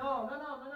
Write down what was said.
no, no, no, no.